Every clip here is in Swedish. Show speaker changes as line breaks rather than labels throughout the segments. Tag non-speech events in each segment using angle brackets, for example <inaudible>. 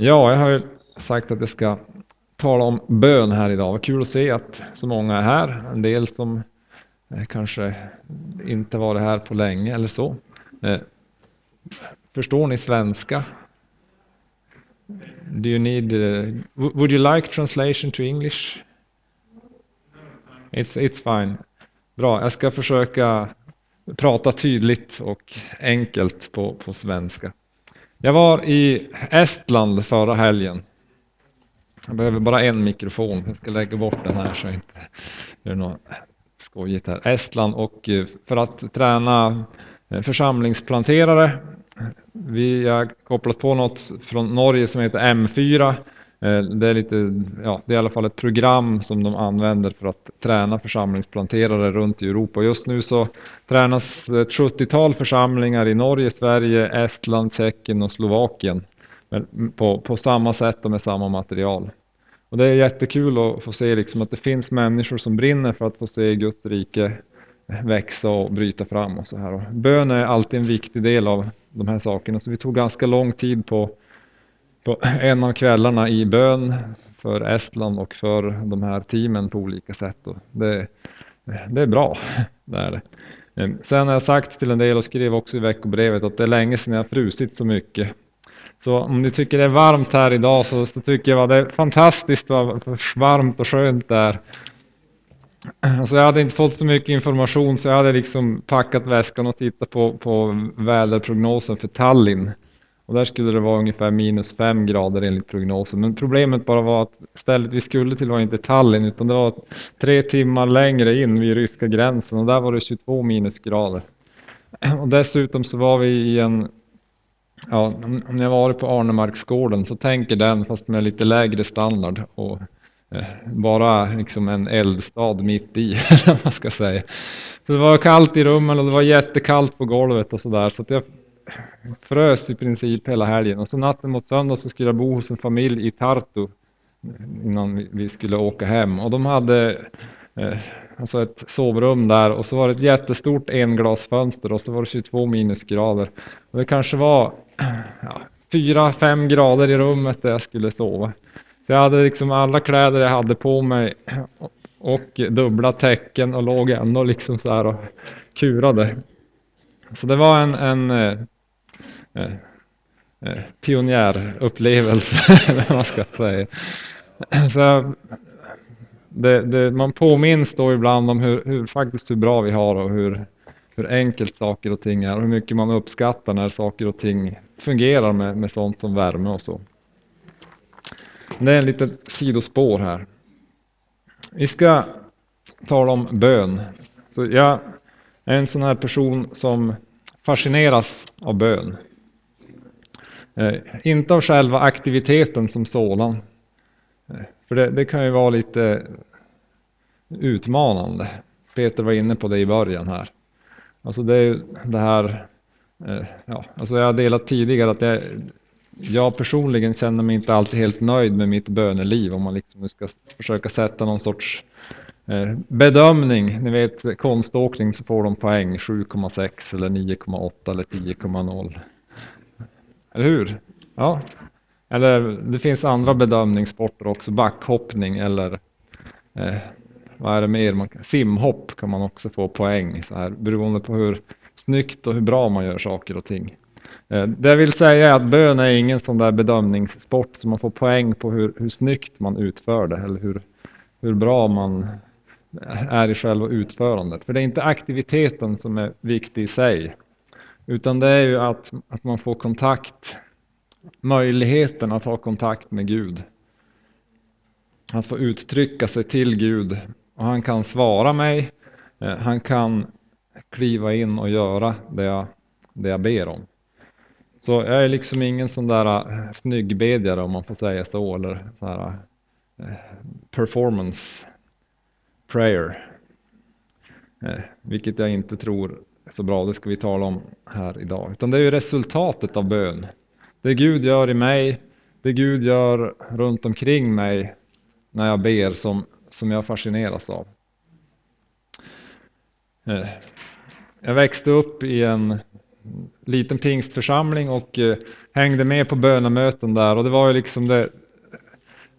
Ja, jag har ju sagt att jag ska tala om bön här idag. Vad kul att se att så många är här. En del som eh, kanske inte varit här på länge eller så. Eh, förstår ni svenska? Do you need, uh, would you like translation to English? It's, it's fine. Bra, jag ska försöka prata tydligt och enkelt på, på svenska. Jag var i Estland förra helgen. Jag behöver bara en mikrofon. Jag ska lägga bort den här så inte det är något skojigt här. Estland och eh, för att träna eh, församlingsplanterare. Vi har kopplat på något från Norge som heter M4 Eh, det är, lite, ja, det är i alla fall ett program som de använder för att träna församlingsplanterare runt i Europa. Just nu så tränas ett 70-tal församlingar i Norge, Sverige, Estland, Tjeckien och Slovakien på, på samma sätt och med samma material. Och det är jättekul att få se liksom att det finns människor som brinner för att få se Guds rike växa och bryta fram och så här. Och bön är alltid en viktig del av de här sakerna, så vi tog ganska lång tid på på en av kvällarna i bön för Estland och för de här teamen på olika sätt. Och det, det är bra. Det är det. Ehm, sen har jag sagt till en del och skrev också i veckobrevet att det är länge sedan jag frusit så mycket. Så om ni tycker det är varmt här idag så, så tycker jag att det är fantastiskt vad varmt och skönt det är. Alltså jag hade inte fått så mycket information så jag hade liksom packat väskan och tittat på, på väderprognosen för Tallinn. Och där skulle det vara ungefär minus fem grader enligt prognosen. Men problemet bara var att stället vi skulle till var inte Tallinn utan det var tre timmar längre in vid ryska gränsen och där var det 22 minusgrader. <clears throat> Och dessutom så var vi i en, ja, om ni har varit på Arnemarksgården så tänker den fast med lite lägre standard och eh, bara liksom en eldstad mitt i, <laughs> eller vad man ska säga. Så det var kallt i rummen och det var jättekallt på golvet och sådär så att jag frös i princip hela helgen och så natten mot söndag så skulle jag bo hos en familj i Tartu innan vi skulle åka hem och de hade eh, alltså ett sovrum där och så var det ett jättestort englasfönster och så var det 22 minusgrader. Och det kanske var <clears throat> ja, 4-5 grader i rummet där jag skulle sova. Så jag hade liksom alla kläder jag hade på mig <clears throat> och dubbla täcken och låg ändå liksom så här och kurade. Så det var en, en eh, eh, eh, pionjärupplevelse, <laughs> eller vad man ska säga. Så det, det, man påminns då ibland om hur, hur, faktiskt hur bra vi har och hur, hur enkelt saker och ting är och hur mycket man uppskattar när saker och ting fungerar med, med sånt som värme och så. Det är en litet sidospår här. Vi ska tala om bön. Så jag är en sån här person som fascineras av bön. Eh, inte av själva aktiviteten som sådan. Eh, för det, det, kan ju vara lite utmanande. Peter var inne på det i början här. Alltså det är ju det här, eh, ja, alltså jag har delat tidigare att jag, jag personligen känner mig inte alltid helt nöjd med mitt böneliv om man liksom ska försöka sätta någon sorts bedömning. Ni vet konståkning så får de poäng 7,6 eller 9,8 eller 10,0. Eller hur? Ja. Eller det finns andra bedömningssporter också, backhoppning eller eh, vad är det mer? Man kan, simhopp kan man också få poäng så här, beroende på hur snyggt och hur bra man gör saker och ting. Eh, det vill säga är att bön är ingen sån där bedömningssport så man får poäng på hur, hur snyggt man utför det eller hur, hur bra man är i själva utförandet. För det är inte aktiviteten som är viktig i sig utan det är ju att, att man får kontakt, möjligheten att ha kontakt med Gud. Att få uttrycka sig till Gud och han kan svara mig, eh, han kan kliva in och göra det jag, det jag ber om. Så jag är liksom ingen sån där eh, snyggbedjare om man får säga så, eller så här, eh, performance prayer. Vilket jag inte tror så bra, det ska vi tala om här idag. Utan det är ju resultatet av bön. Det Gud gör i mig, det Gud gör runt omkring mig när jag ber som, som jag fascineras av. Eh, jag växte upp i en liten pingstförsamling och eh, hängde med på bönamöten där och det var ju liksom det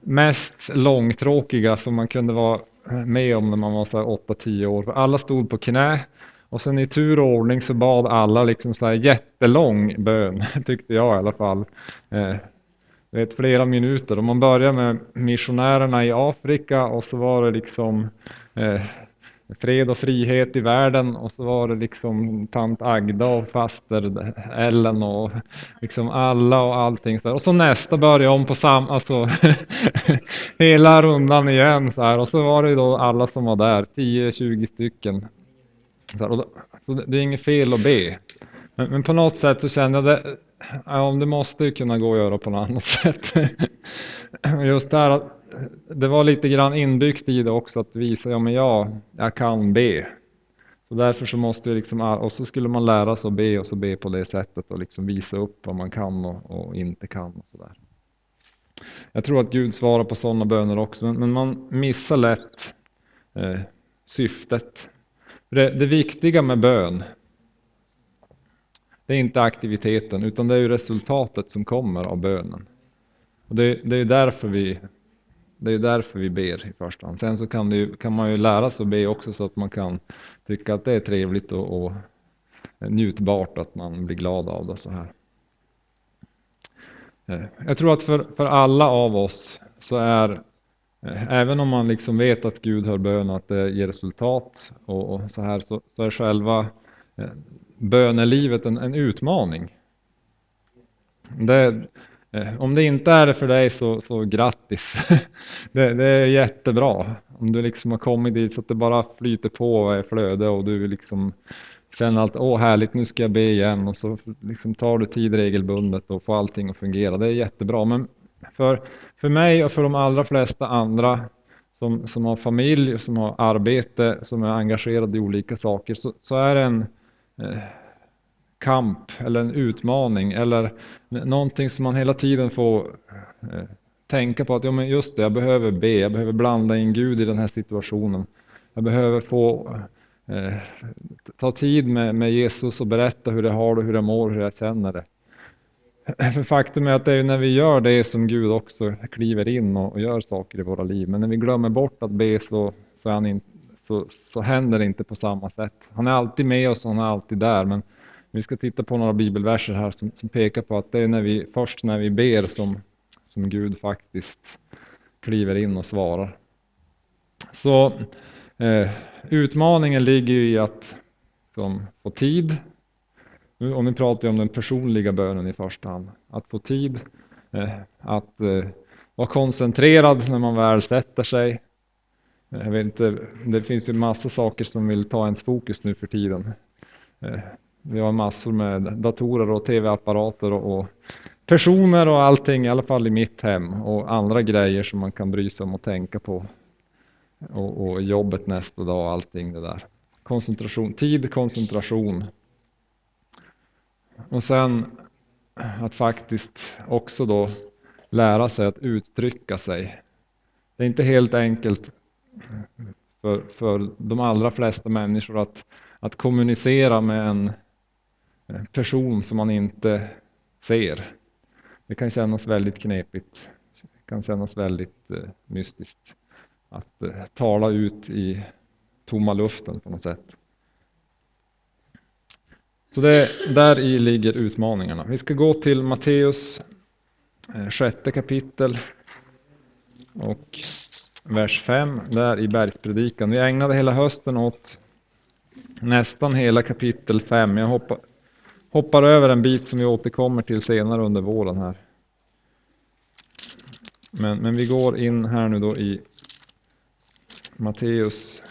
mest långtråkiga som man kunde vara med om när man var 8-10 år. Alla stod på knä och sen i tur och ordning så bad alla liksom så här jättelång bön, <laughs> tyckte jag i alla fall. Eh, vet, flera minuter. Och man börjar med missionärerna i Afrika och så var det liksom eh, fred och frihet i världen och så var det liksom tant Agda och faster Ellen och liksom alla och allting. Så Och så nästa började om på samma, alltså <laughs> hela rundan igen så här. Och så var det då alla som var där, 10-20 stycken. Så, och då, så det är inget fel att be. Men, men, på något sätt så kände jag det, ja, det måste ju kunna gå att göra på något annat <laughs> sätt. Just där att det var lite grann inbyggt i det också att visa, ja men jag, jag kan be. Så därför så måste vi liksom, och så skulle man lära sig att be och så be på det sättet och liksom visa upp vad man kan och, och inte kan och sådär. Jag tror att Gud svarar på sådana böner också, men, men man missar lätt eh, syftet. Det, det viktiga med bön, det är inte aktiviteten utan det är ju resultatet som kommer av bönen. Och det, det är därför vi det är därför vi ber i första hand. Sen så kan, det, kan man ju lära sig att be också så att man kan tycka att det är trevligt och, och njutbart, att man blir glad av det så här. Eh, jag tror att för, för alla av oss så är, Eh, även om man liksom vet att Gud hör bön och att det ger resultat och, och så här, så, så, är själva eh, bönelivet en, en utmaning. Det, eh, om det inte är det för dig så, så grattis. <laughs> Det, det, är jättebra. Om du liksom har kommit dit så att det bara flyter på och är flöde och du liksom känner att åh härligt nu ska jag be igen och så liksom tar du tid regelbundet och får allting att fungera. Det är jättebra. Men för, för mig och för de allra flesta andra som, som har familj, som har arbete, som är engagerade i olika saker så, så är det en eh, kamp eller en utmaning eller någonting som man hela tiden får eh, tänka på att ja, men just det, jag behöver be, jag behöver blanda in Gud i den här situationen. Jag behöver få eh, ta tid med, med Jesus och berätta hur jag har det, hur jag mår, hur jag känner det. <laughs> För faktum är att det är när vi gör det som Gud också kliver in och, gör saker i våra liv. Men när vi glömmer bort att be så, så, in, så, så händer det inte på samma sätt. Han är alltid med oss, och han är alltid där. Men vi ska titta på några bibelverser här som, som pekar på att det är när vi, först när vi ber som, som Gud faktiskt kliver in och svarar. Så eh, utmaningen ligger i att som, få tid. Nu, och nu pratar jag om den personliga bönen i första hand. Att få tid, eh, att eh, vara koncentrerad när man väl sätter sig. Eh, jag vet inte, det finns ju massa saker som vill ta ens fokus nu för tiden. Eh, vi har massor med datorer och tv-apparater och, och, personer och allting, i alla fall i mitt hem. Och andra grejer som man kan bry sig om och tänka på. Och, och jobbet nästa dag och allting det där. Koncentration, tid, koncentration. Och sen att faktiskt också då lära sig att uttrycka sig. Det är inte helt enkelt för, för de allra flesta människor att, att kommunicera med en person som man inte ser. Det kan kännas väldigt knepigt. Det kan kännas väldigt eh, mystiskt att eh, tala ut i tomma luften på något sätt. Så det, där i ligger utmaningarna. Vi ska gå till Matteus eh, sjätte kapitel och vers 5 där i bergspredikan. Vi ägnade hela hösten åt nästan hela kapitel 5. Jag hoppar, hoppar över en bit som vi återkommer till senare under våren här. Men, men vi går in här nu då i Matteus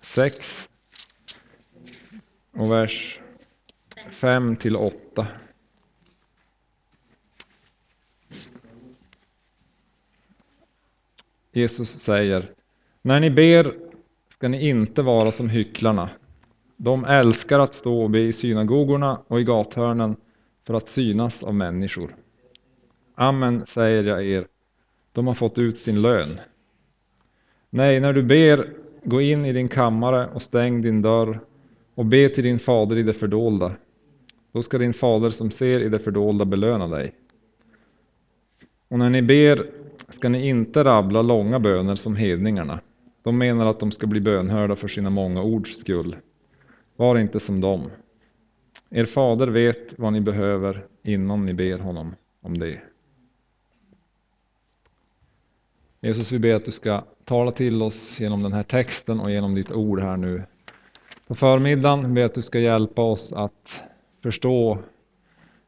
6 och vers 5 till 8. Jesus säger, när ni ber ska ni inte vara som hycklarna. De älskar att stå och be i synagogorna och i gathörnen för att synas av människor. Amen säger jag er, de har fått ut sin lön. Nej, när du ber, gå in i din kammare och stäng din dörr och be till din fader i det fördolda. Då ska din fader som ser i det fördolda belöna dig. Och när ni ber ska ni inte rabbla långa böner som hedningarna. De menar att de ska bli bönhörda för sina många ords skull. Var inte som dem. Er fader vet vad ni behöver innan ni ber honom om det. Jesus, vi ber att du ska tala till oss genom den här texten och genom ditt ord här nu på förmiddagen. Vi ber att du ska hjälpa oss att förstå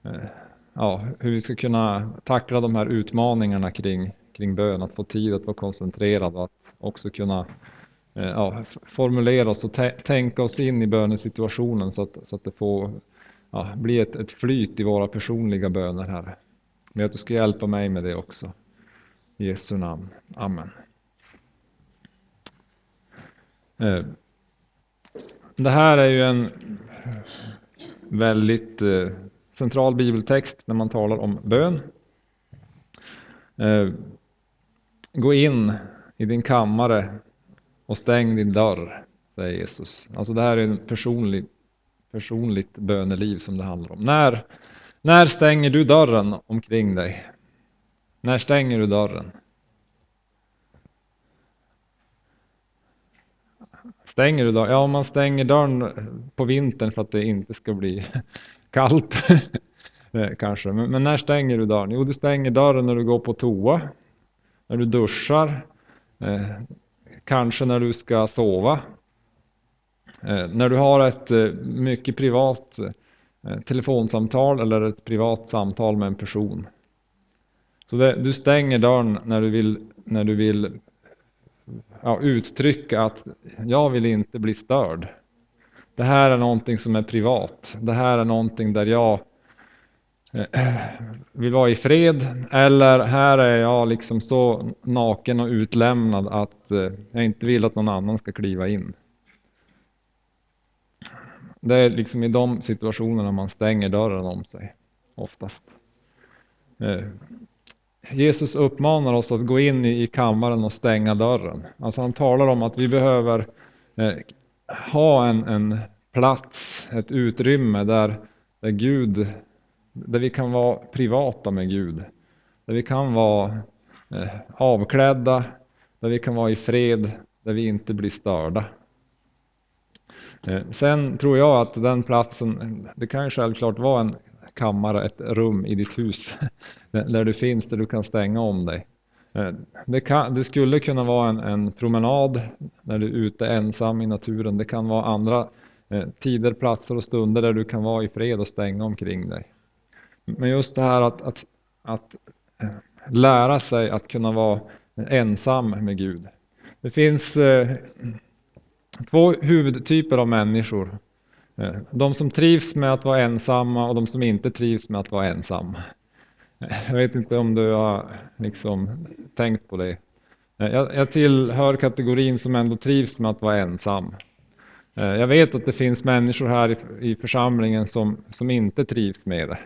eh, ja, hur vi ska kunna tackla de här utmaningarna kring, kring bön, att få tid att vara koncentrerad och att också kunna eh, ja, formulera oss och tänka oss in i bönesituationen så att, så att det får ja, bli ett, ett flyt i våra personliga böner här. Men att du ska hjälpa mig med det också. I Jesu namn. Amen. Eh, det här är ju en väldigt eh, central bibeltext när man talar om bön. Eh, gå in i din kammare och stäng din dörr, säger Jesus. Alltså det här är en personlig, personligt böneliv som det handlar om. När, när stänger du dörren omkring dig? När stänger du dörren? Stänger du dörren? Ja, man stänger dörren på vintern för att det inte ska bli <laughs> kallt. <laughs> Eh, kanske. Men, men, när stänger du dörren? Jo, du stänger dörren när du går på toa, när du duschar, eh, kanske när du ska sova. Eh, när du har ett eh, mycket privat eh, telefonsamtal eller ett privat samtal med en person. Så det, du stänger dörren när du vill, när du vill ja, uttrycka att jag vill inte bli störd. Det här är någonting som är privat. Det här är någonting där jag eh, vill vara i fred. Eller här är jag liksom så naken och utlämnad att eh, jag inte vill att någon annan ska kliva in. Det är liksom i de situationerna man stänger dörren om sig oftast. Eh, Jesus uppmanar oss att gå in i kammaren och stänga dörren. Alltså han talar om att vi behöver eh, ha en, en plats, ett utrymme där, där Gud, där vi kan vara privata med Gud. Där vi kan vara eh, avklädda, där vi kan vara i fred, där vi inte blir störda. Eh, sen tror jag att den platsen, det kan ju självklart vara en kammare, ett rum i ditt hus <laughs> där du finns, där du kan stänga om dig. Eh, det, kan, det skulle kunna vara en, en, promenad när du är ute ensam i naturen. Det kan vara andra eh, tider, platser och stunder där du kan vara i fred och stänga omkring dig. Men just det här att, att, att eh, lära sig att kunna vara ensam med Gud. Det finns eh, två huvudtyper av människor. Eh, de som trivs med att vara ensamma och de som inte trivs med att vara ensamma. Eh, jag vet inte om du har liksom tänkt på det. Eh, jag, jag tillhör kategorin som ändå trivs med att vara ensam. Jag vet att det finns människor här i, i församlingen som, som inte trivs med det.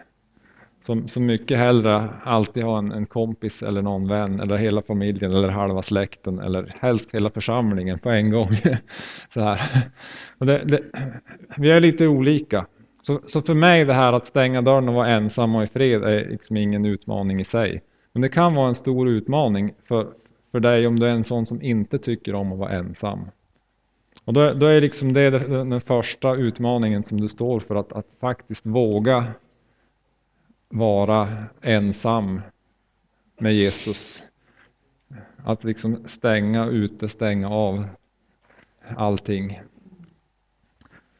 Som, som mycket hellre alltid har en, en kompis eller någon vän eller hela familjen eller halva släkten eller helst hela församlingen på en gång. <laughs> Så här. Det, det, vi är lite olika. Så, så för mig det här att stänga dörren och vara ensam och i fred är liksom ingen utmaning i sig. Men det kan vara en stor utmaning för, för dig om du är en sån som inte tycker om att vara ensam. Och då, då är liksom det den första utmaningen som du står för, att, att faktiskt våga vara ensam med Jesus. Att liksom stänga ute, stänga av allting.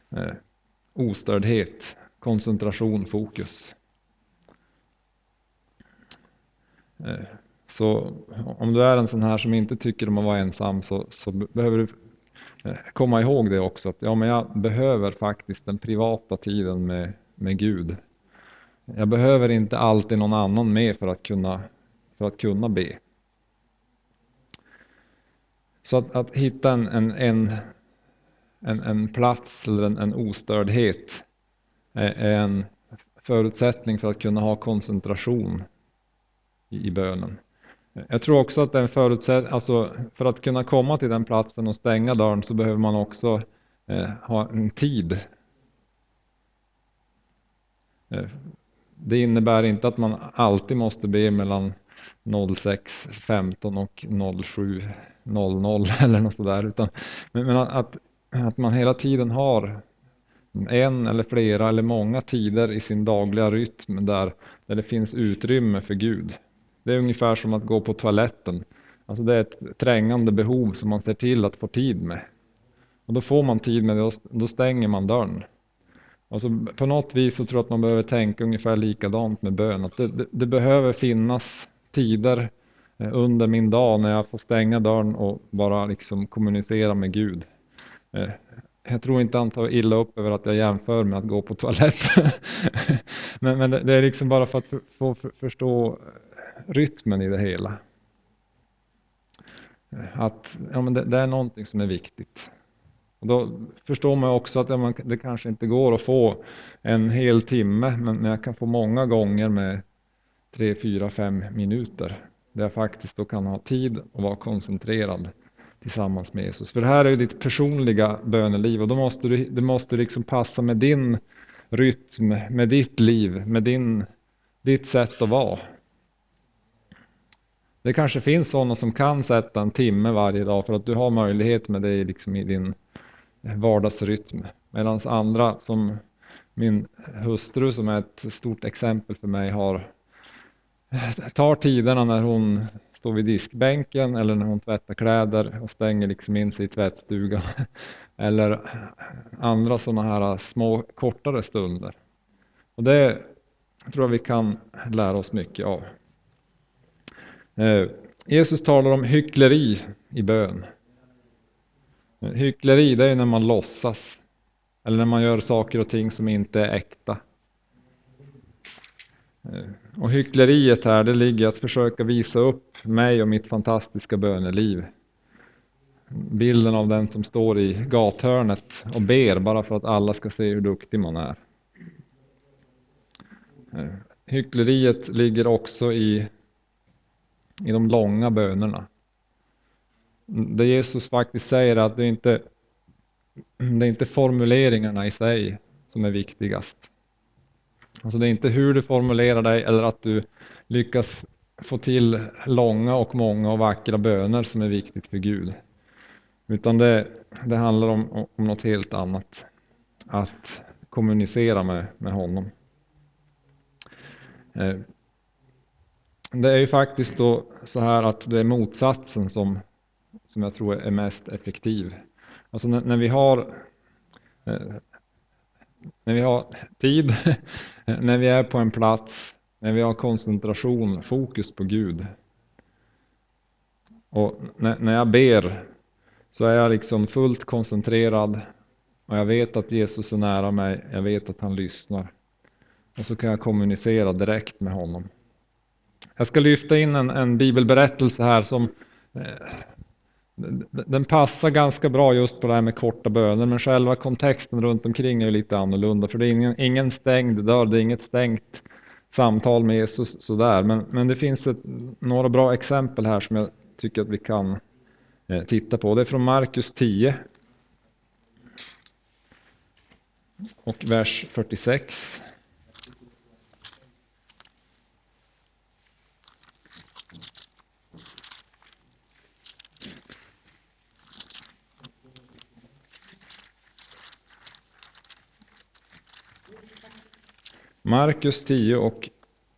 Eh, ostördhet, koncentration, fokus. Eh, så om du är en sån här som inte tycker om att vara ensam så, så behöver du eh, komma ihåg det också. Att ja, men jag behöver faktiskt den privata tiden med, med Gud. Jag behöver inte alltid någon annan med för att kunna, för att kunna be. Så att, att hitta en, en, en en, en plats eller en, en ostördhet är, är en förutsättning för att kunna ha koncentration i, i bönen. Jag tror också att den förutsätt, alltså för att kunna komma till den platsen och stänga dörren så behöver man också eh, ha en tid. Eh, det innebär inte att man alltid måste be mellan 06.15 och 07.00 <laughs> eller något sådär. Utan, men att, att man hela tiden har en eller flera eller många tider i sin dagliga rytm där, där det finns utrymme för Gud. Det är ungefär som att gå på toaletten. Alltså det är ett trängande behov som man ser till att få tid med. Och då får man tid med det och då stänger man dörren. Alltså på något vis så tror jag att man behöver tänka ungefär likadant med bön. Att det, det, det behöver finnas tider eh, under min dag när jag får stänga dörren och bara liksom kommunicera med Gud. Eh, jag tror inte han tar illa upp över att jag jämför med att gå på toaletten. <laughs> men, men det är liksom bara för att få förstå rytmen i det hela. Eh, att ja, men det, det är någonting som är viktigt. Och då förstår man också att man, det kanske inte går att få en hel timme, men jag kan få många gånger med tre, fyra, fem minuter. Där jag faktiskt då kan ha tid och vara koncentrerad tillsammans med Jesus. För det här är ju ditt personliga böneliv och då måste du, det måste liksom passa med din rytm, med ditt liv, med din, ditt sätt att vara. Det kanske finns sådana som kan sätta en timme varje dag för att du har möjlighet med det liksom i din vardagsrytm. Medan andra som min hustru som är ett stort exempel för mig har tar tiderna när hon står vid diskbänken eller när hon tvättar kläder och stänger liksom in sig i tvättstugan. <laughs> Eller andra sådana här små kortare stunder. Och det tror jag vi kan lära oss mycket av. Eh, Jesus talar om hyckleri i bön. Hyckleri det är när man låtsas. Eller när man gör saker och ting som inte är äkta. Eh, och hyckleriet här, det ligger i att försöka visa upp mig och mitt fantastiska böneliv. Bilden av den som står i gathörnet och ber bara för att alla ska se hur duktig man är. Eh, hyckleriet ligger också i, i de långa bönerna. Det Jesus faktiskt säger att det är inte det är inte formuleringarna i sig som är viktigast. Alltså det är inte hur du formulerar dig eller att du lyckas få till långa och många och vackra böner som är viktigt för Gud. Utan det, det handlar om, om något helt annat. Att kommunicera med, med honom. Eh, det är ju faktiskt då så här att det är motsatsen som, som jag tror är mest effektiv. Alltså när, när vi har eh, när vi har tid, <laughs> när vi är på en plats, när vi har koncentration, fokus på Gud. Och när, när jag ber så är jag liksom fullt koncentrerad och jag vet att Jesus är nära mig, jag vet att han lyssnar. Och så kan jag kommunicera direkt med honom. Jag ska lyfta in en, en bibelberättelse här som eh, den passar ganska bra just på det här med korta böner, men själva kontexten runt omkring är lite annorlunda. För det är ingen, ingen stängd dörr, det är inget stängt samtal med Jesus sådär. Men, men det finns ett, några bra exempel här som jag tycker att vi kan eh, titta på. Det är från Markus 10. Och vers 46. Markus 10 och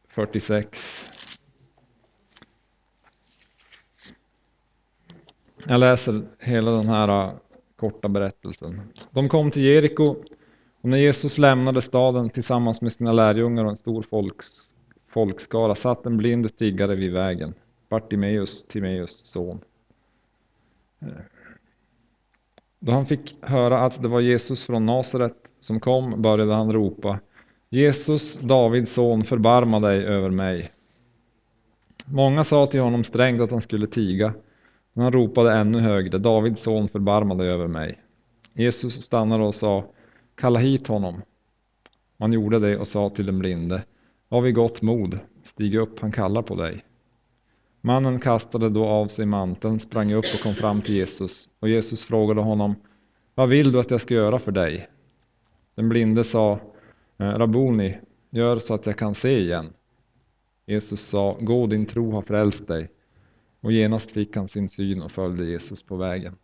46. Jag läser hela den här äh, korta berättelsen. De kom till Jeriko och när Jesus lämnade staden tillsammans med sina lärjungar och en stor folks, folkskara satt en blind tiggare vid vägen, Bartimeus, Timeus son. Då han fick höra att det var Jesus från Nasaret som kom började han ropa Jesus, Davids son, förbarma dig över mig. Många sa till honom strängt att han skulle tiga, men han ropade ännu högre, Davids son, förbarma dig över mig. Jesus stannade och sa, kalla hit honom. Man gjorde det och sa till den blinde, var vid gott mod, stig upp, han kallar på dig. Mannen kastade då av sig manteln, sprang upp och kom fram till Jesus, och Jesus frågade honom, vad vill du att jag ska göra för dig? Den blinde sa, Eh, Rabuni, gör så att jag kan se igen. Jesus sa, gå din tro har frälst dig. Och genast fick han sin syn och följde Jesus på vägen.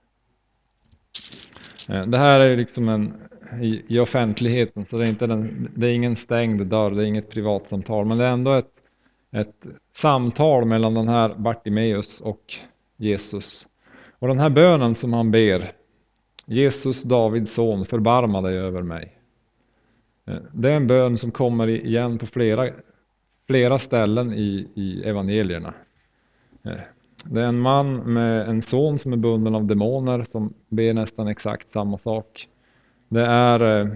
Eh, det här är liksom en, i, i offentligheten, så det är, inte den, det är ingen stängd dörr, det är inget privatsamtal, men det är ändå ett, ett samtal mellan den här Bartimeus och Jesus. Och den här bönen som han ber, Jesus Davids son, förbarma dig över mig. Eh, det är en bön som kommer igen på flera, flera ställen i, i evangelierna. Eh, det är en man med en son som är bunden av demoner som ber nästan exakt samma sak. Det är eh,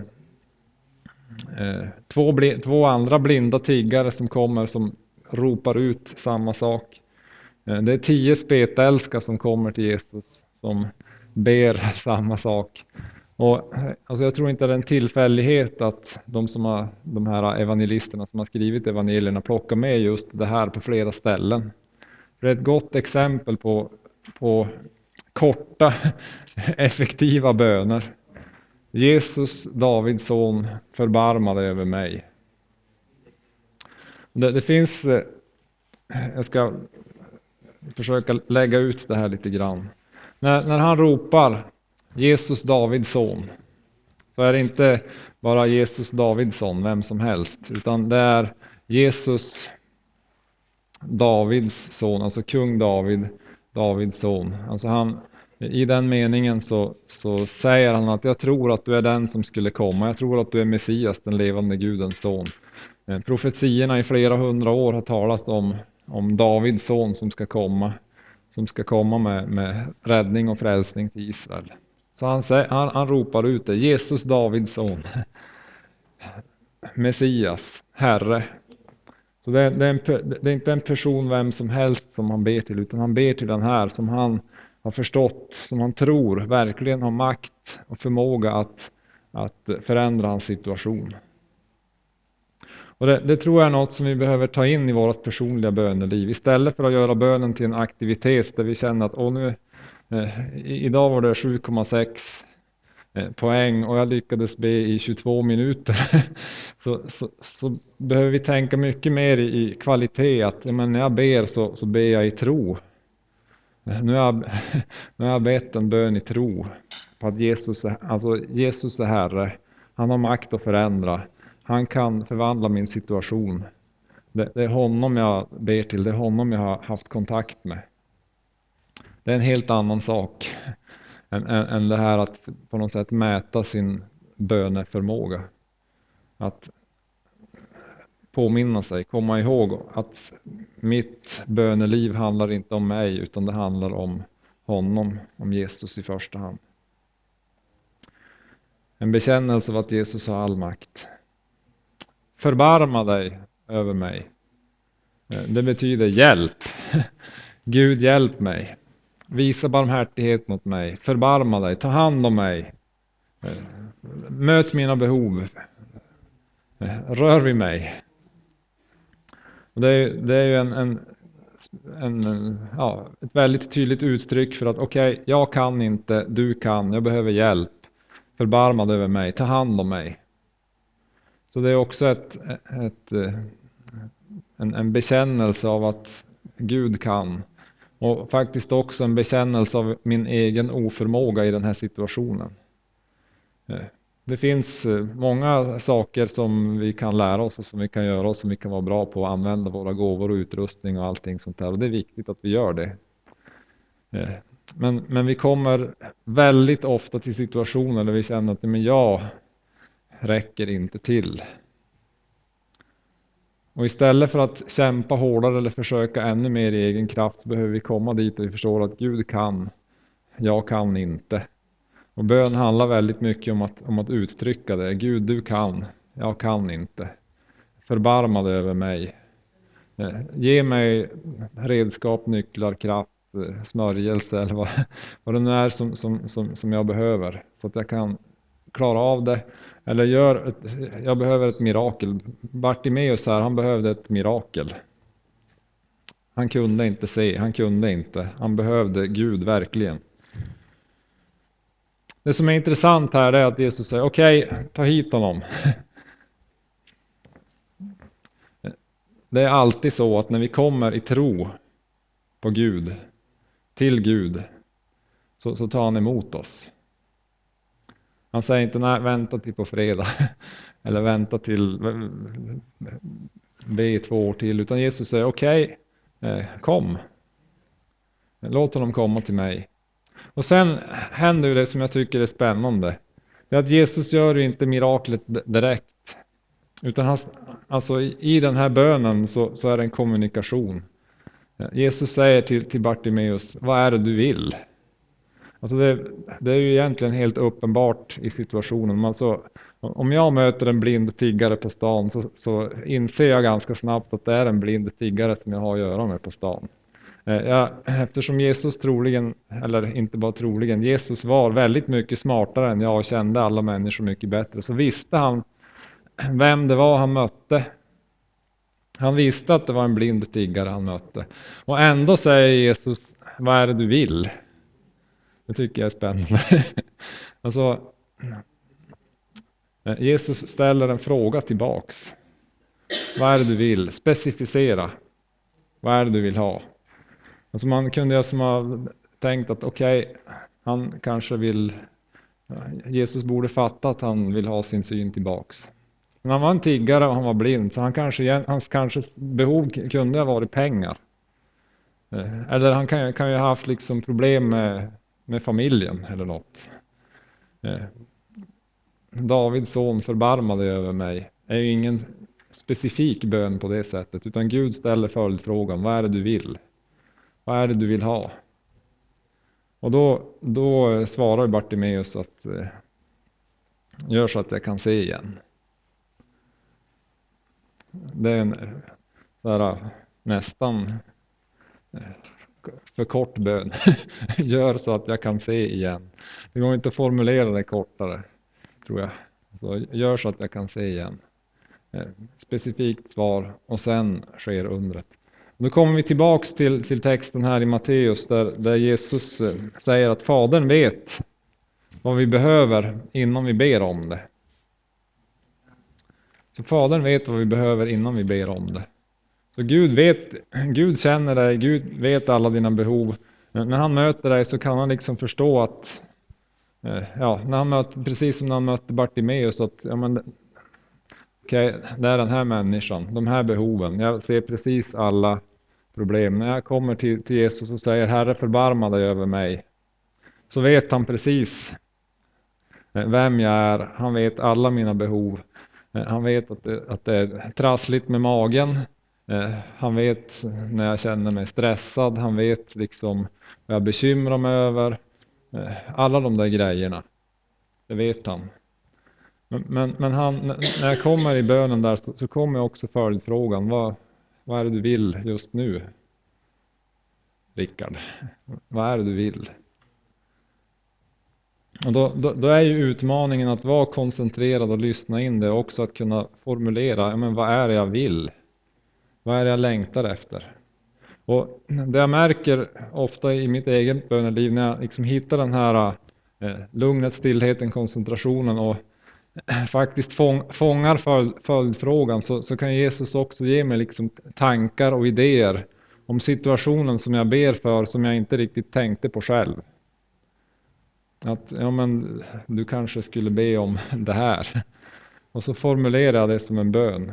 eh två, två, andra blinda tiggare som kommer som ropar ut samma sak. Eh, det är tio spetälska som kommer till Jesus som ber <laughs> samma sak. Och, alltså jag tror inte det är en tillfällighet att de, som har, de här evangelisterna som har skrivit evangelierna plockar med just det här på flera ställen. Det är ett gott exempel på, på korta, <laughs> effektiva böner. Jesus, Davids son, förbarma dig över mig. Det, det, finns, eh, jag ska försöka lägga ut det här lite grann. När, när han ropar Jesus, Davids son, så är det inte bara Jesus, Davids son, vem som helst, utan det är Jesus, Davids son, alltså kung David, Davids son. Alltså han, I den meningen så, så säger han att jag tror att du är den som skulle komma. Jag tror att du är Messias, den levande Gudens son. Eh, profetierna profetiorna i flera hundra år har talat om, om Davids son som ska komma. Som ska komma med, med räddning och frälsning till Israel. Så han, han, han ropar ut det, Jesus Davids son. Messias, Herre, så det är, det, är en, det är, inte en person vem som helst som han ber till, utan han ber till den här som han har förstått, som han tror verkligen har makt och förmåga att, att förändra hans situation. Och det, det, tror jag är något som vi behöver ta in i vårt personliga böneliv. Istället för att göra bönen till en aktivitet där vi känner att Åh, nu, Eh, idag var det 7,6 eh, poäng och jag lyckades be i 22 minuter. <laughs> så, så, så, behöver vi tänka mycket mer i, kvalitet, att men när jag ber så, så ber jag i tro. Eh, nu har, jag, <laughs> nu har jag bett en bön i tro på att Jesus är, alltså Jesus är Herre. Han har makt att förändra. Han kan förvandla min situation. Det, det är honom jag ber till, det är honom jag har haft kontakt med. Det är en helt annan sak än, än, än det här att på något sätt mäta sin böneförmåga. Att påminna sig, komma ihåg att mitt böneliv handlar inte om mig utan det handlar om honom, om Jesus i första hand. En bekännelse av att Jesus har all makt. Förbarma dig över mig. Eh, det betyder hjälp. <laughs> Gud hjälp mig. Visa barmhärtighet mot mig. Förbarma dig. Ta hand om mig. Möt mina behov. Rör vid mig. Det är, det är ju en, en, en, ja, ett väldigt tydligt uttryck för att okej, okay, jag kan inte, du kan, jag behöver hjälp. Förbarma dig över mig, ta hand om mig. Så det är också ett, ett, en, en bekännelse av att Gud kan och faktiskt också en bekännelse av min egen oförmåga i den här situationen. Eh, det finns eh, många saker som vi kan lära oss och som vi kan göra och som vi kan vara bra på att använda våra gåvor och utrustning och allting sånt där. Och det är viktigt att vi gör det. Eh, men, men vi kommer väldigt ofta till situationer där vi känner att men jag räcker inte till. Och istället för att kämpa hårdare eller försöka ännu mer i egen kraft så behöver vi komma dit och vi förstår att Gud kan, jag kan inte. Och bön handlar väldigt mycket om att, om att uttrycka det. Gud, du kan, jag kan inte. Förbarma dig över mig. Eh, ge mig redskap, nycklar, kraft, eh, smörjelse eller vad, <laughs> vad det nu är som, som, som, som jag behöver. Så att jag kan klara av det eller gör ett, jag behöver ett mirakel. Bartimeus här, han behövde ett mirakel. Han kunde inte se, han kunde inte. Han behövde Gud verkligen. Det som är intressant här är att Jesus säger okej, okay, ta hit honom. det är alltid så att när vi kommer i tro på Gud, till Gud, så, så tar han emot oss. Han säger inte nej, vänta till på fredag <laughs> eller vänta till be två år till, utan Jesus säger okej, okay, kom. Låt honom komma till mig. Och sen händer det som jag tycker är spännande. Det är att Jesus gör ju inte miraklet direkt. Utan han, alltså i den här bönen så, så är det en kommunikation. Eh, Jesus säger till, till Bartimeus, vad är det du vill? Alltså det, det, är ju egentligen helt uppenbart i situationen. Alltså, om jag möter en blind tiggare på stan så, så, inser jag ganska snabbt att det är en blind tiggare som jag har att göra med på stan. Eh, ja, eftersom Jesus troligen, eller inte bara troligen, Jesus var väldigt mycket smartare än jag och kände alla människor mycket bättre, så visste han vem det var han mötte. Han visste att det var en blind tiggare han mötte. Och ändå säger Jesus, vad är det du vill? Det tycker jag är spännande. <laughs> alltså, eh, Jesus ställer en fråga tillbaks. Vad är det du vill? Specificera. Vad är det du vill ha? Alltså man kunde ju som ha tänkt att okej, okay, han kanske vill Jesus borde fatta att han vill ha sin syn tillbaks. Men han var en tiggare och han var blind, så han kanske, hans kanske behov kunde ha varit pengar. Eh, eller han kan, kan ju ha haft liksom problem med, med familjen eller något. Eh, Davids son förbarmade över mig är ju ingen specifik bön på det sättet, utan Gud ställer följdfrågan, vad är det du vill? Vad är det du vill ha? Och då, då svarar Bartimeus att eh, gör så att jag kan se igen. Det är en där, nästan eh, för kort bön. <laughs> Gör så att jag kan se igen. Det går inte att formulera det kortare, tror jag. Så gör så att jag kan se igen. Eh, specifikt svar och sen sker undret. Nu kommer vi tillbaks till, till texten här i Matteus där, där Jesus eh, säger att Fadern vet vad vi behöver innan vi ber om det. Så Fadern vet vad vi behöver innan vi ber om det. Så Gud, vet, Gud känner dig, Gud vet alla dina behov. När han möter dig så kan han liksom förstå att, eh, ja, när han möter, precis som när han mötte Bartimeus, att ja, men, okay, det är den här människan, de här behoven. Jag ser precis alla problem. När jag kommer till, till Jesus och säger Herre förbarma dig över mig, så vet han precis eh, vem jag är. Han vet alla mina behov. Eh, han vet att det, att det är trassligt med magen. Eh, han vet när jag känner mig stressad. Han vet liksom vad jag bekymrar mig över. Eh, alla de där grejerna. Det vet han. Men, men, men han, när jag kommer i bönen där så, så kommer också följdfrågan. Vad, vad är det du vill just nu? Rickard, vad är det du vill? Och då, då, då, är ju utmaningen att vara koncentrerad och lyssna in det och också att kunna formulera, ja, men vad är det jag vill? Vad är det jag längtar efter? Och det jag märker ofta i mitt eget böneliv när jag liksom hittar den här eh, lugnet, stillheten, koncentrationen och eh, faktiskt fång, fångar följd, följdfrågan så, så kan Jesus också ge mig liksom tankar och idéer om situationen som jag ber för som jag inte riktigt tänkte på själv. Att ja, men, du kanske skulle be om <laughs> det här. Och så formulerar jag det som en bön.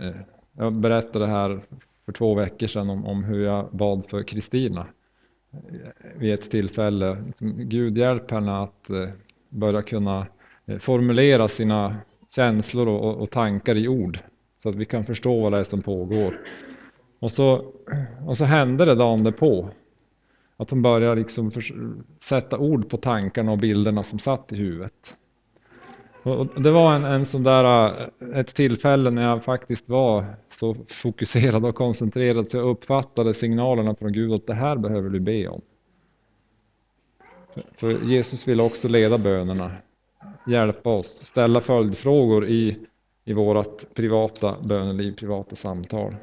Eh, jag berättade här för två veckor sedan om, om hur jag bad för Kristina eh, vid ett tillfälle. Liksom, Gud hjälp henne att eh, börja kunna formulera sina känslor och, och, tankar i ord så att vi kan förstå vad det är som pågår. Och så, och så hände det dagen därpå att hon började liksom sätta ord på tankarna och bilderna som satt i huvudet. Och det var en, en sån där, äh, ett tillfälle när jag faktiskt var så fokuserad och koncentrerad så jag uppfattade signalerna från Gud att det här behöver du be om. För Jesus vill också leda bönerna, hjälpa oss, ställa följdfrågor i, i vårt privata böneliv, privata samtal.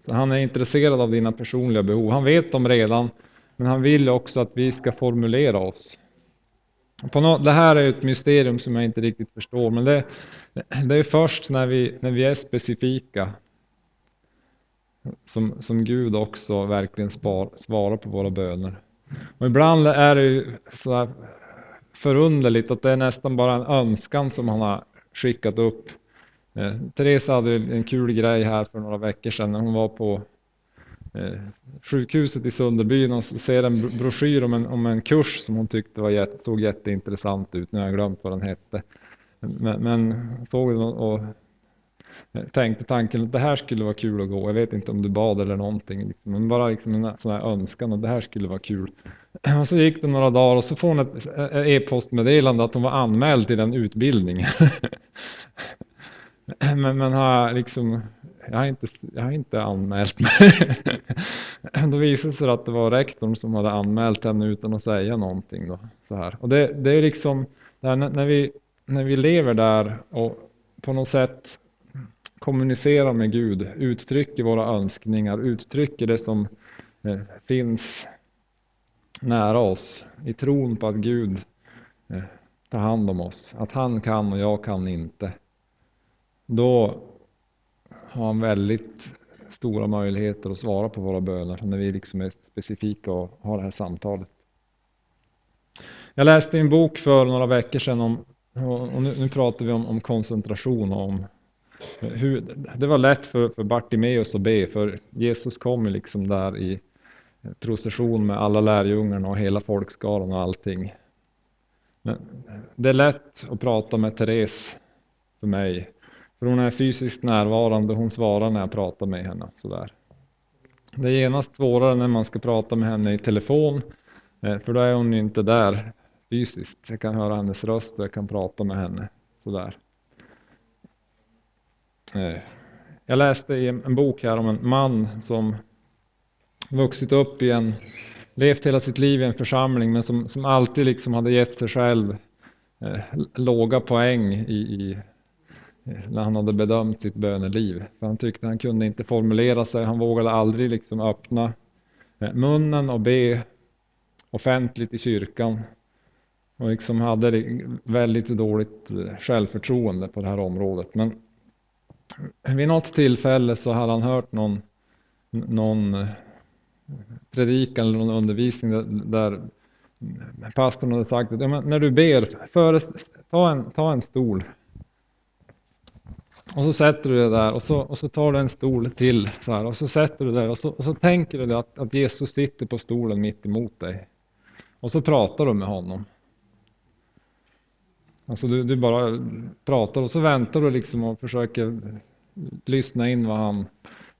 Så han är intresserad av dina personliga behov. Han vet dem redan, men han vill också att vi ska formulera oss. På något, det här är ett mysterium som jag inte riktigt förstår, men det, det är först när vi, när vi är specifika som, som Gud också verkligen spar, svarar på våra böner. Och ibland är det ju så här förunderligt att det är nästan bara en önskan som han har skickat upp. Eh, Therese hade en kul grej här för några veckor sedan när hon var på eh, sjukhuset i Sunderbyn och ser en broschyr om en, om en kurs som hon tyckte var jätte, såg jätteintressant ut. Nu har jag glömt vad den hette. Men, men såg den och, och eh, tänkte tanken att det här skulle vara kul att gå. Jag vet inte om du bad eller någonting, liksom, men bara liksom en sån här önskan att det här skulle vara kul. <clears throat> Och så gick det några dagar och så får hon ett eh, eh, e-postmeddelande att hon var anmäld till en utbildning. <laughs> <clears throat> men, men har liksom, jag har inte, jag har inte anmält mig. <laughs> då visade det sig att det var rektorn som hade anmält henne utan att säga någonting. Då, så här. Och det, det är liksom, när, vi, när vi lever där och på något sätt kommunicerar med Gud, uttrycker våra önskningar, uttrycker det som eh, finns nära oss i tron på att Gud eh, tar hand om oss, att han kan och jag kan inte. Då har han väldigt stora möjligheter att svara på våra böner när vi liksom är specifika och har det här samtalet. Jag läste en bok för några veckor sedan om, och nu, nu pratar vi om, om koncentration och om hur, det var lätt för, för Bartimeus att be, för Jesus kom liksom där i procession med alla lärjungarna och hela folkskaran och allting. Men det är lätt att prata med Therese för mig, för hon är fysiskt närvarande, hon svarar när jag pratar med henne. Sådär. Det är genast svårare när man ska prata med henne i telefon, eh, för då är hon ju inte där fysiskt. Jag kan höra hennes röst och jag kan prata med henne. Sådär. Eh, jag läste i en bok här om en man som vuxit upp i en, levt hela sitt liv i en församling men som, som alltid liksom hade gett sig själv eh, låga poäng i, i, när han hade bedömt sitt böneliv. För han tyckte han kunde inte formulera sig, han vågade aldrig liksom öppna eh, munnen och be offentligt i kyrkan. Och liksom hade väldigt dåligt eh, självförtroende på det här området. Men vid något tillfälle så hade han hört någon, någon eh, predikan eller någon undervisning där, där pastorn hade sagt att ja, när du ber, före, ta, en, ta en stol. Och så sätter du dig där och så, och så tar du en stol till så här, och så sätter du dig och så, och så tänker du att, att Jesus sitter på stolen mitt emot dig. Och så pratar du med honom. Alltså du, du bara pratar och så väntar du liksom och försöker lyssna in vad han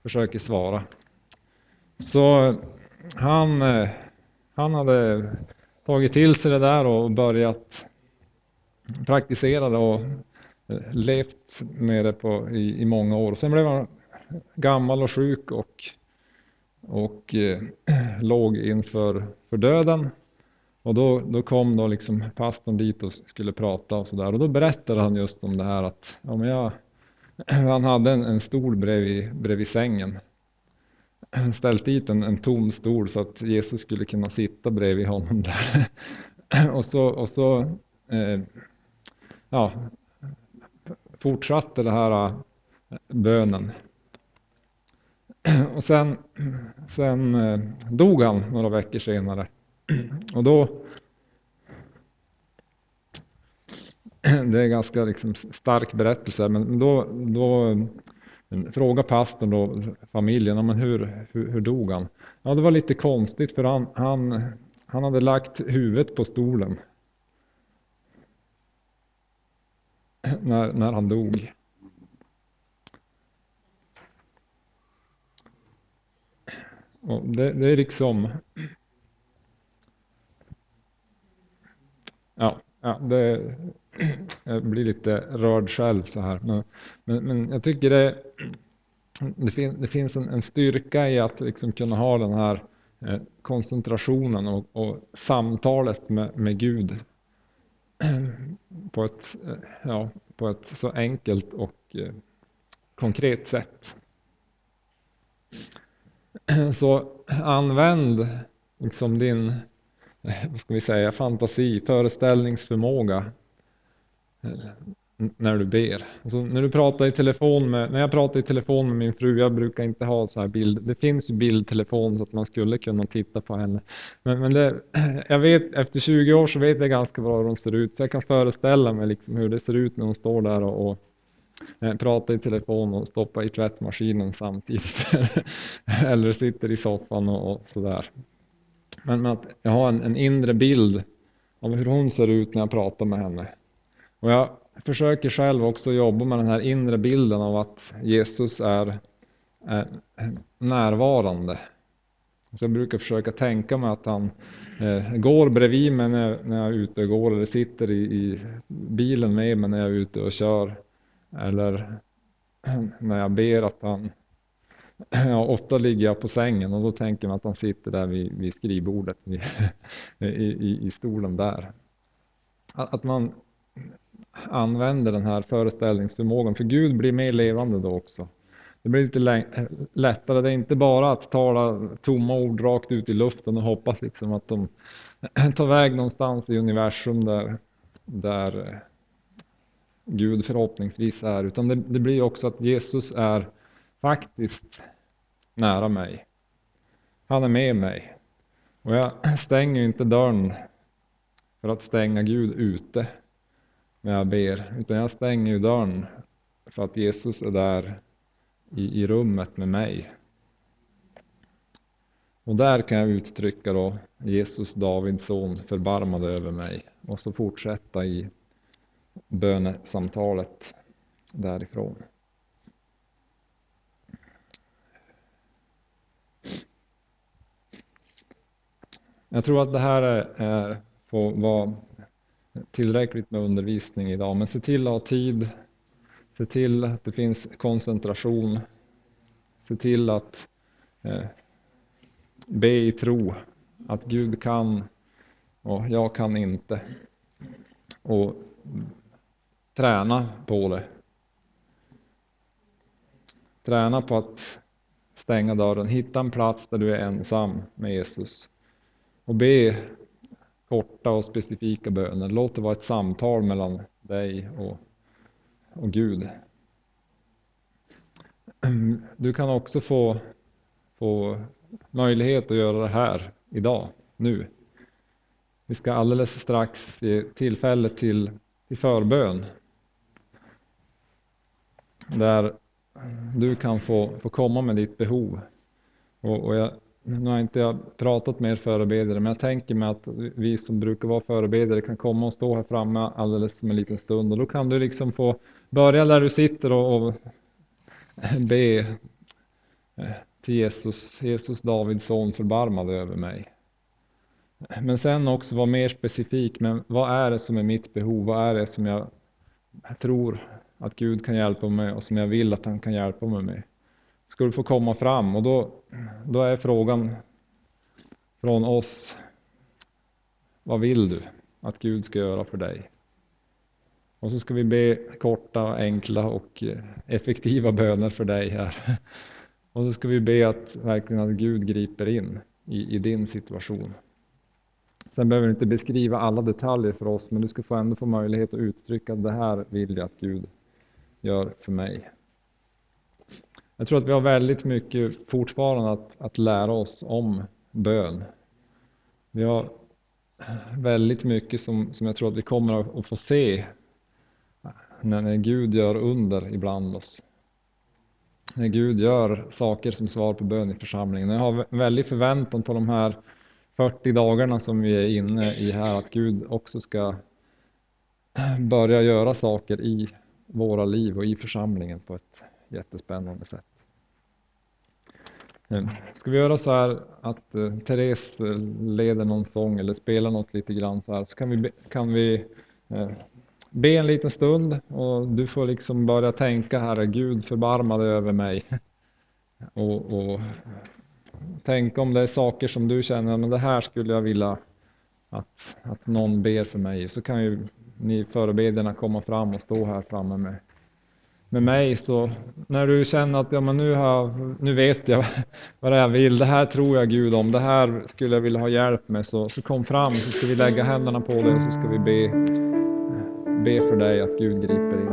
försöker svara. Så han, han hade tagit till sig det där och börjat praktisera det och levt med det på, i, i många år. Sen blev han gammal och sjuk och, och eh, <clears throat> låg inför för döden. Och då, då kom då liksom pastorn dit och skulle prata och sådär. Och då berättade han just om det här att ja, men jag, <clears throat> han hade en, en stol bredvid, bredvid sängen. Ställt dit en, en tom stol så att Jesus skulle kunna sitta bredvid honom där. <clears throat> och så, och så eh, ja, fortsatte den här äh, bönen. Och sen, sen äh, dog han några veckor senare. Och då det är en ganska liksom stark berättelse, men då, då frågade pastorn då familjen, men hur, hur, hur dog han? Ja, det var lite konstigt för han, han, han hade lagt huvudet på stolen när, när han dog. Och det, det är liksom Ja, ja det, jag blir lite rörd själv så här. Men, men, men jag tycker det, det, fin, det finns en, en, styrka i att liksom kunna ha den här eh, koncentrationen och, och, samtalet med, med Gud <clears throat> på ett, eh, ja, på ett så enkelt och eh, konkret sätt. Så använd liksom din vad ska vi säga, fantasi, föreställningsförmåga när du ber. Alltså när du pratar i telefon med, när jag pratar i telefon med min fru, jag brukar inte ha så här bild, det finns ju bildtelefon så att man skulle kunna titta på henne. Men, men det, <clears throat> jag vet, efter 20 år så vet jag ganska bra hur hon ser ut, så jag kan föreställa mig liksom hur det ser ut när hon står där och, och eh, pratar i telefon och stoppar i tvättmaskinen samtidigt. <laughs> Eller sitter i soffan och, och sådär. Men, men att jag har en, en inre bild av hur hon ser ut när jag pratar med henne. Och jag försöker själv också jobba med den här inre bilden av att Jesus är, eh, närvarande. Så jag brukar försöka tänka mig att han eh, går bredvid mig när, när jag är ute och går eller sitter i, i bilen med mig när jag är ute och kör. Eller <clears throat> när jag ber att han <clears throat> Ja, ofta ligger jag på sängen och då tänker man att han sitter där vid, vid skrivbordet <laughs> i, i, i stolen där. Att man använder den här föreställningsförmågan, för Gud blir mer levande då också. Det blir lite lättare, det är inte bara att tala tomma ord rakt ut i luften och hoppas liksom att de <clears throat> tar väg någonstans i universum där, där eh, Gud förhoppningsvis är, utan det, det blir också att Jesus är faktiskt nära mig. Han är med mig. Och jag <clears throat> stänger inte dörren för att stänga Gud ute när jag ber, utan jag stänger ju dörren för att Jesus är där i, i rummet med mig. Och där kan jag uttrycka då Jesus, Davids son, förbarmade över mig och så fortsätta i bönesamtalet därifrån. Jag tror att det här är, är får vara tillräckligt med undervisning idag, men se till att ha tid, se till att det finns koncentration, se till att eh, be i tro att Gud kan och jag kan inte. Och träna på det. Träna på att stänga dörren, hitta en plats där du är ensam med Jesus och be korta och specifika böner. Låt det vara ett samtal mellan dig och, och Gud. Du kan också få, få möjlighet att göra det här idag, nu. Vi ska alldeles strax ge tillfälle till, till förbön. Där du kan få, få komma med ditt behov. Och, och jag nu har inte jag pratat med er förebedjare, men jag tänker mig att vi som brukar vara förebedjare kan komma och stå här framme alldeles om en liten stund och då kan du liksom få börja där du sitter och, och be eh, till Jesus, Jesus Davids son förbarmad över mig. Men sen också vara mer specifik, men vad är det som är mitt behov? Vad är det som jag tror att Gud kan hjälpa mig och som jag vill att han kan hjälpa mig med? Skulle få komma fram och då, då är frågan från oss, vad vill du att Gud ska göra för dig? Och så ska vi be korta, enkla och eh, effektiva böner för dig här. <laughs> Och så ska vi be att verkligen att Gud griper in i, i din situation. Sen behöver du inte beskriva alla detaljer för oss, men du ska få ändå få möjlighet att uttrycka det här vill jag att Gud gör för mig. Jag tror att vi har väldigt mycket fortfarande att, att lära oss om bön. Vi har väldigt mycket som, som jag tror att vi kommer att få se när Gud gör under ibland oss. När Gud gör saker som svar på bön i församlingen. Jag har en väldig förväntan på de här 40 dagarna som vi är inne i här, att Gud också ska börja göra saker i våra liv och i församlingen på ett jättespännande sätt. Ska vi göra så här att uh, Therese eh, leder någon sång eller spelar något lite grann så här så kan vi, be, kan vi uh, be en liten stund och du får liksom börja tänka Herre Gud förbarma dig över mig. <laughs> och, och tänk om det är saker som du känner, men det här skulle jag vilja att, att någon ber för mig. Så kan ju ni förebedjarna komma fram och stå här framme med, med mig så när du känner att ja, men nu, har, nu vet jag <laughs> vad det är jag vill, det här tror jag Gud om, det här skulle jag vilja ha hjälp med så, så kom fram så ska vi lägga händerna på dig och så ska vi be, be för dig att Gud griper in.